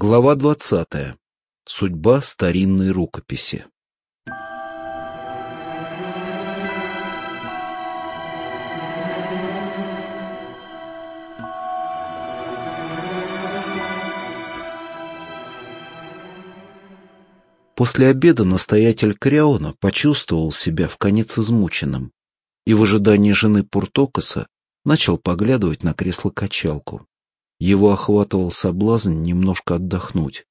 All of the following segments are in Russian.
Глава двадцатая. Судьба старинной рукописи. После обеда настоятель Криона почувствовал себя в конец измученным и в ожидании жены Пуртокоса начал поглядывать на кресло-качалку. Его охватывал соблазн немножко отдохнуть.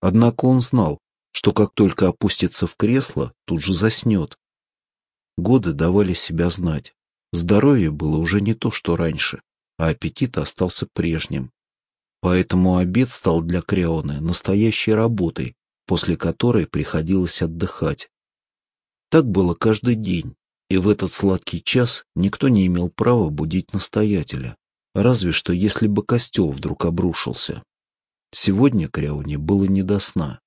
Однако он знал, что как только опустится в кресло, тут же заснет. Годы давали себя знать. Здоровье было уже не то, что раньше, а аппетит остался прежним. Поэтому обед стал для Креоны настоящей работой, после которой приходилось отдыхать. Так было каждый день, и в этот сладкий час никто не имел права будить настоятеля, разве что если бы костел вдруг обрушился. Сегодня Кряуне было не до сна,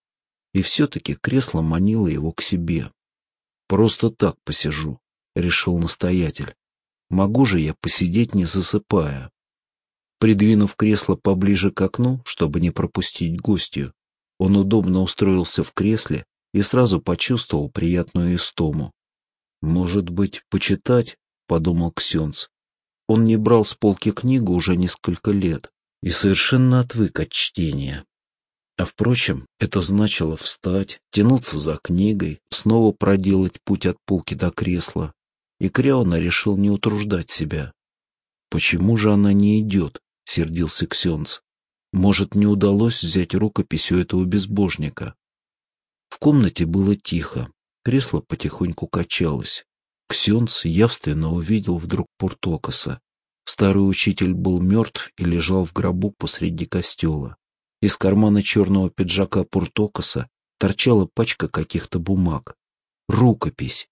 и все-таки кресло манило его к себе. «Просто так посижу», — решил настоятель. «Могу же я посидеть, не засыпая?» Придвинув кресло поближе к окну, чтобы не пропустить гостью, он удобно устроился в кресле и сразу почувствовал приятную истому. «Может быть, почитать?» — подумал Ксенц. Он не брал с полки книгу уже несколько лет и совершенно отвык от чтения. А впрочем, это значило встать, тянуться за книгой, снова проделать путь от полки до кресла. И Кряуна решил не утруждать себя. «Почему же она не идет?» — сердился Ксенц. Может, не удалось взять рукопись у этого безбожника. В комнате было тихо, кресло потихоньку качалось. Ксенц явственно увидел вдруг Пуртокоса. Старый учитель был мертв и лежал в гробу посреди костела. Из кармана черного пиджака Пуртокоса торчала пачка каких-то бумаг. Рукопись.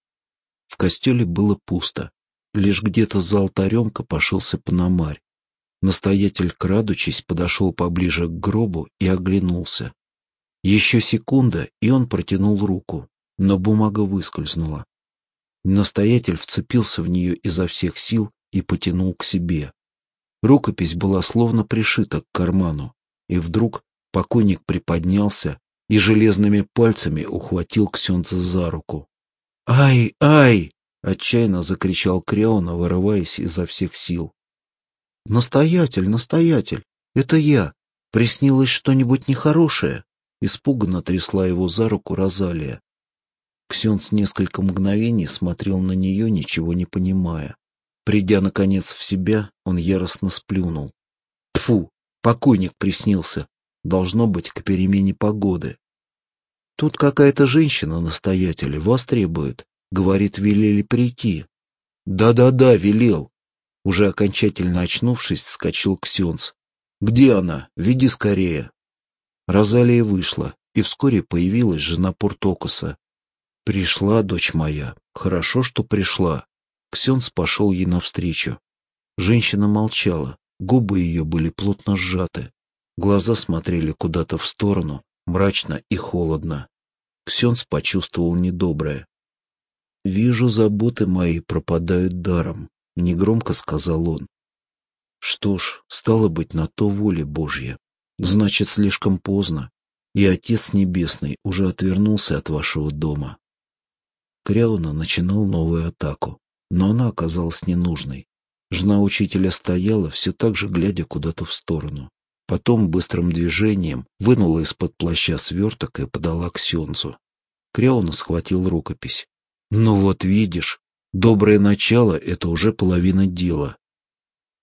В костеле было пусто. Лишь где-то за алтарем копошился пономарь. Настоятель, крадучись, подошел поближе к гробу и оглянулся. Еще секунда, и он протянул руку, но бумага выскользнула. Настоятель вцепился в нее изо всех сил и потянул к себе. Рукопись была словно пришита к карману, и вдруг покойник приподнялся и железными пальцами ухватил Ксенца за руку. «Ай, ай!» — отчаянно закричал Креона, вырываясь изо всех сил. «Настоятель, настоятель, это я. Приснилось что-нибудь нехорошее?» Испуганно трясла его за руку Розалия. Ксенц несколько мгновений смотрел на нее, ничего не понимая. Придя, наконец, в себя, он яростно сплюнул. Тфу, покойник приснился. Должно быть, к перемене погоды. Тут какая-то женщина, настоятель, вас требует. Говорит, велели прийти. Да-да-да, велел. Уже окончательно очнувшись, вскочил Ксенц. «Где она? Веди скорее!» Розалия вышла, и вскоре появилась жена Пуртокоса. «Пришла, дочь моя. Хорошо, что пришла». Ксенц пошел ей навстречу. Женщина молчала, губы ее были плотно сжаты. Глаза смотрели куда-то в сторону, мрачно и холодно. Ксенц почувствовал недоброе. «Вижу, заботы мои пропадают даром. — негромко сказал он. Что ж, стало быть, на то воля Божья. Значит, слишком поздно, и Отец Небесный уже отвернулся от вашего дома. Кряуна начинал новую атаку, но она оказалась ненужной. Жена учителя стояла, все так же глядя куда-то в сторону. Потом быстрым движением вынула из-под плаща сверток и подала к Сенцу. Кряуна схватил рукопись. «Ну вот видишь, Доброе начало — это уже половина дела.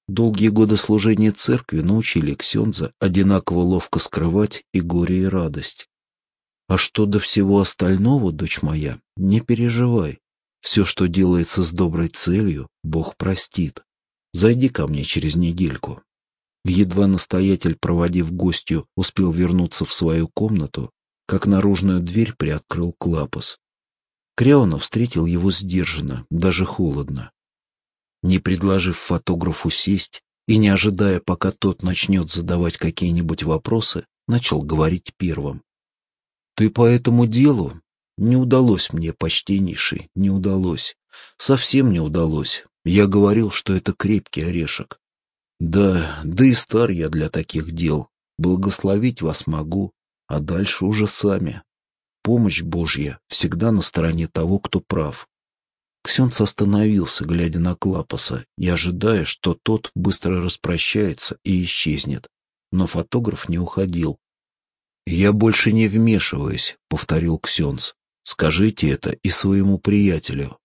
Долгие годы служения церкви научили Ксенза одинаково ловко скрывать и горе, и радость. А что до всего остального, дочь моя, не переживай. Все, что делается с доброй целью, Бог простит. Зайди ко мне через недельку. Едва настоятель, проводив гостью, успел вернуться в свою комнату, как наружную дверь приоткрыл Клапос. Кряунов встретил его сдержанно, даже холодно. Не предложив фотографу сесть и не ожидая, пока тот начнет задавать какие-нибудь вопросы, начал говорить первым. «Ты по этому делу?» «Не удалось мне, почтеннейший, не удалось. Совсем не удалось. Я говорил, что это крепкий орешек. Да, да и стар я для таких дел. Благословить вас могу, а дальше уже сами. Помощь Божья всегда на стороне того, кто прав. Ксенц остановился, глядя на Клапоса и ожидая, что тот быстро распрощается и исчезнет. Но фотограф не уходил. «Я больше не вмешиваюсь», — повторил Ксенц. «Скажите это и своему приятелю».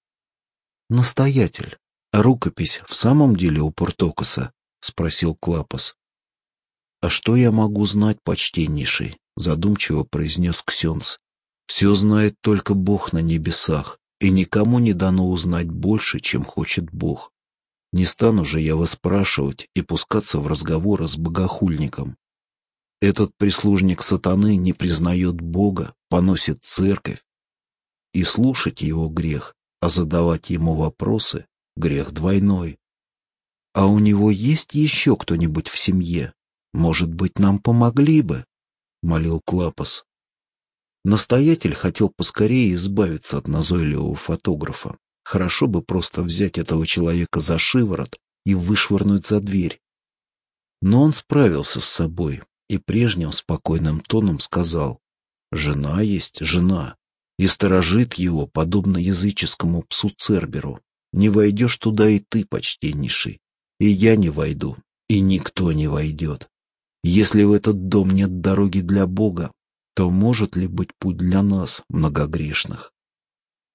«Настоятель, а рукопись в самом деле у Портокоса?» — спросил Клапос. «А что я могу знать, почтеннейший?» — задумчиво произнес Ксенц. «Все знает только Бог на небесах, и никому не дано узнать больше, чем хочет Бог. Не стану же я вас спрашивать и пускаться в разговоры с богохульником. Этот прислужник сатаны не признает Бога, поносит церковь. И слушать его грех, а задавать ему вопросы — грех двойной. А у него есть еще кто-нибудь в семье? Может быть, нам помогли бы? — молил Клапос. Настоятель хотел поскорее избавиться от назойливого фотографа. Хорошо бы просто взять этого человека за шиворот и вышвырнуть за дверь. Но он справился с собой и прежним спокойным тоном сказал, «Жена есть жена, и сторожит его, подобно языческому псу Церберу. Не войдешь туда и ты, почтеннейший, и я не войду, и никто не войдет. Если в этот дом нет дороги для Бога, то может ли быть путь для нас, многогрешных?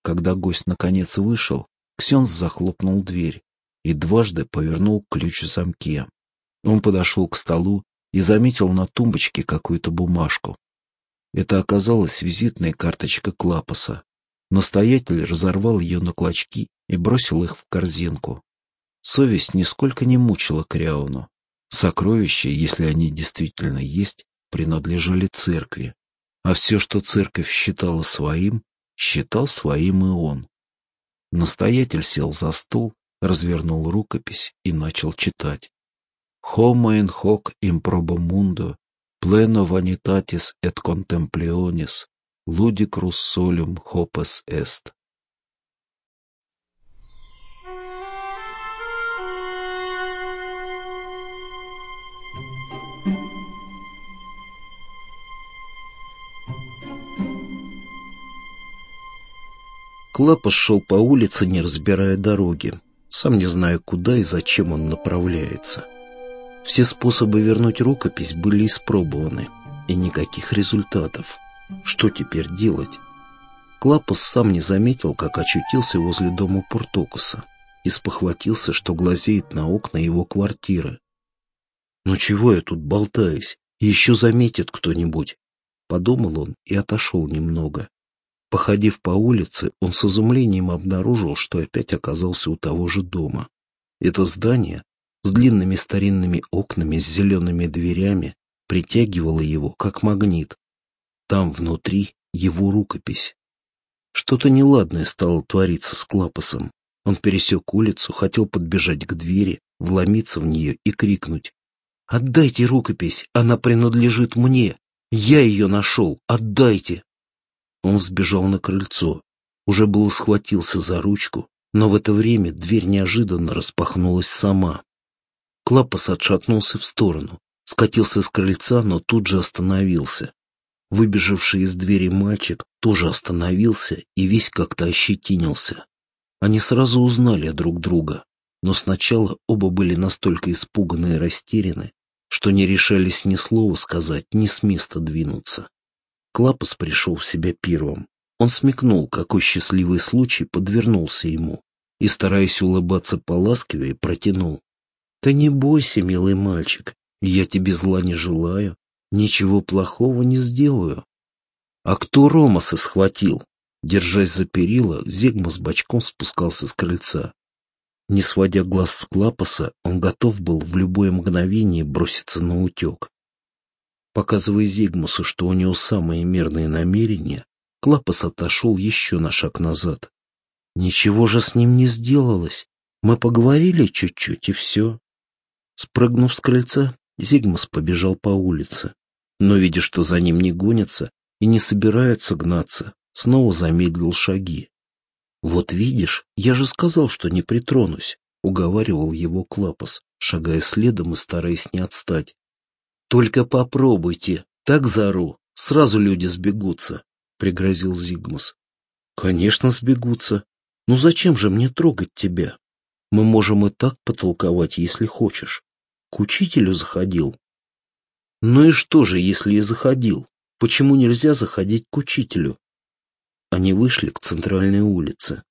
Когда гость наконец вышел, Ксенс захлопнул дверь и дважды повернул ключ в замке. Он подошел к столу и заметил на тумбочке какую-то бумажку. Это оказалась визитная карточка Клапоса. Настоятель разорвал ее на клочки и бросил их в корзинку. Совесть нисколько не мучила Кряуну. Сокровища, если они действительно есть, принадлежали церкви а все, что церковь считала своим, считал своим и он. Настоятель сел за стол, развернул рукопись и начал читать. «Homo in hoc improbo mundo, pleno vanitatis et contemplionis, ludicrus solum hopes est». Клапос шел по улице, не разбирая дороги, сам не зная, куда и зачем он направляется. Все способы вернуть рукопись были испробованы, и никаких результатов. Что теперь делать? Клапос сам не заметил, как очутился возле дома Пуртокуса и спохватился, что глазеет на окна его квартиры. «Ну чего я тут болтаюсь? Еще заметит кто-нибудь!» Подумал он и отошел немного. Походив по улице, он с изумлением обнаружил, что опять оказался у того же дома. Это здание с длинными старинными окнами с зелеными дверями притягивало его, как магнит. Там внутри его рукопись. Что-то неладное стало твориться с Клапосом. Он пересек улицу, хотел подбежать к двери, вломиться в нее и крикнуть. «Отдайте рукопись! Она принадлежит мне! Я ее нашел! Отдайте!» Он сбежал на крыльцо. Уже было схватился за ручку, но в это время дверь неожиданно распахнулась сама. Клапос отшатнулся в сторону, скатился с крыльца, но тут же остановился. Выбежавший из двери мальчик тоже остановился и весь как-то ощетинился. Они сразу узнали друг друга, но сначала оба были настолько испуганы и растеряны, что не решались ни слова сказать, ни с места двинуться. Клапос пришел в себя первым. Он смекнул, какой счастливый случай подвернулся ему, и, стараясь улыбаться поласкивее, протянул. «Ты не бойся, милый мальчик, я тебе зла не желаю, ничего плохого не сделаю». «А кто Ромаса схватил?» Держась за перила, Зигма с бочком спускался с крыльца. Не сводя глаз с Клапоса, он готов был в любое мгновение броситься на утек. Показывая Зигмусу, что у него самые мирные намерения, Клапос отошел еще на шаг назад. Ничего же с ним не сделалось. Мы поговорили чуть-чуть, и все. Спрыгнув с крыльца, Зигмус побежал по улице. Но, видя, что за ним не гонятся и не собираются гнаться, снова замедлил шаги. «Вот видишь, я же сказал, что не притронусь», — уговаривал его Клапос, шагая следом и стараясь не отстать. Только попробуйте, так зару, сразу люди сбегутся, пригрозил Зигмус. Конечно, сбегутся. Ну зачем же мне трогать тебя? Мы можем и так потолковать, если хочешь. К учителю заходил. Ну и что же, если и заходил? Почему нельзя заходить к учителю? Они вышли к центральной улице.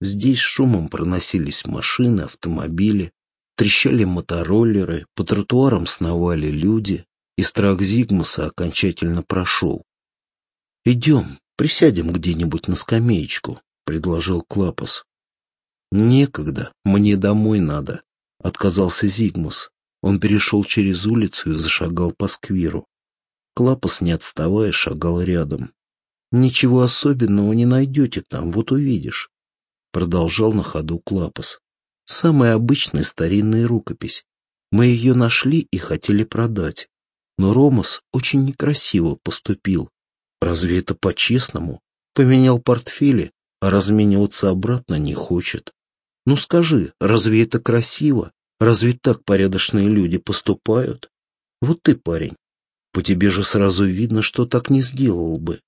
Здесь шумом проносились машины, автомобили, трещали мотороллеры, по тротуарам сновали люди, и страх Зигмуса окончательно прошел. «Идем, присядем где-нибудь на скамеечку», — предложил Клапос. «Некогда, мне домой надо», — отказался Зигмус. Он перешел через улицу и зашагал по скверу. Клапос, не отставая, шагал рядом. «Ничего особенного не найдете там, вот увидишь», — продолжал на ходу Клапос. «Самая обычная старинная рукопись. Мы ее нашли и хотели продать. Но Ромас очень некрасиво поступил. Разве это по-честному? Поменял портфели, а размениваться обратно не хочет. Ну скажи, разве это красиво? Разве так порядочные люди поступают? Вот ты, парень, по тебе же сразу видно, что так не сделал бы.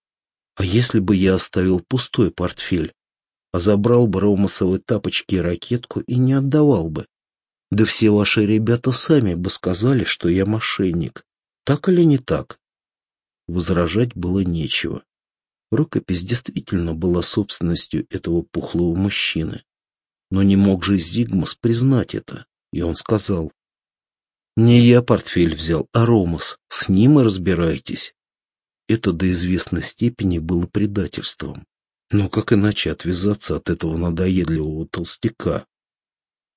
А если бы я оставил пустой портфель, а забрал бы ромасовые тапочки и ракетку и не отдавал бы? Да все ваши ребята сами бы сказали, что я мошенник. Так или не так? Возражать было нечего. Рукопись действительно была собственностью этого пухлого мужчины. Но не мог же Зигмас признать это, и он сказал, «Не я портфель взял, а Ромас, с ним и разбирайтесь». Это до известной степени было предательством. Но как иначе отвязаться от этого надоедливого толстяка?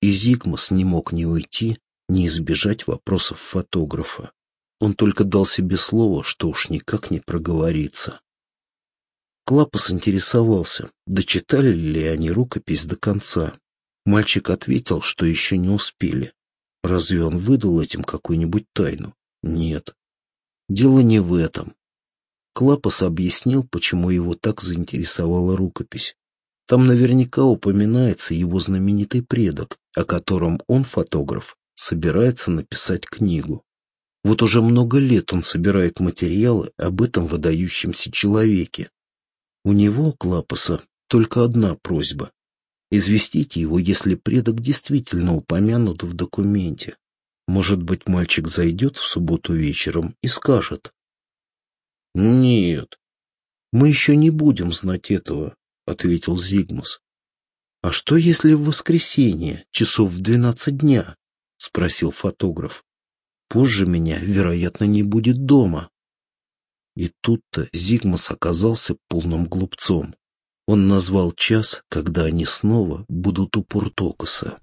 И Зигмас не мог ни уйти, ни избежать вопросов фотографа. Он только дал себе слово, что уж никак не проговорится. Клапос интересовался, дочитали ли они рукопись до конца. Мальчик ответил, что еще не успели. Разве он выдал этим какую-нибудь тайну? Нет. Дело не в этом. Клапос объяснил, почему его так заинтересовала рукопись. Там наверняка упоминается его знаменитый предок, о котором он, фотограф, собирается написать книгу. Вот уже много лет он собирает материалы об этом выдающемся человеке. У него, Клапоса, только одна просьба — известите его, если предок действительно упомянут в документе. Может быть, мальчик зайдет в субботу вечером и скажет. «Нет, мы еще не будем знать этого», — ответил Зигмус. «А что, если в воскресенье, часов в двенадцать дня?» — спросил фотограф. Позже меня, вероятно, не будет дома. И тут-то Зигмас оказался полным глупцом. Он назвал час, когда они снова будут у Пуртокоса.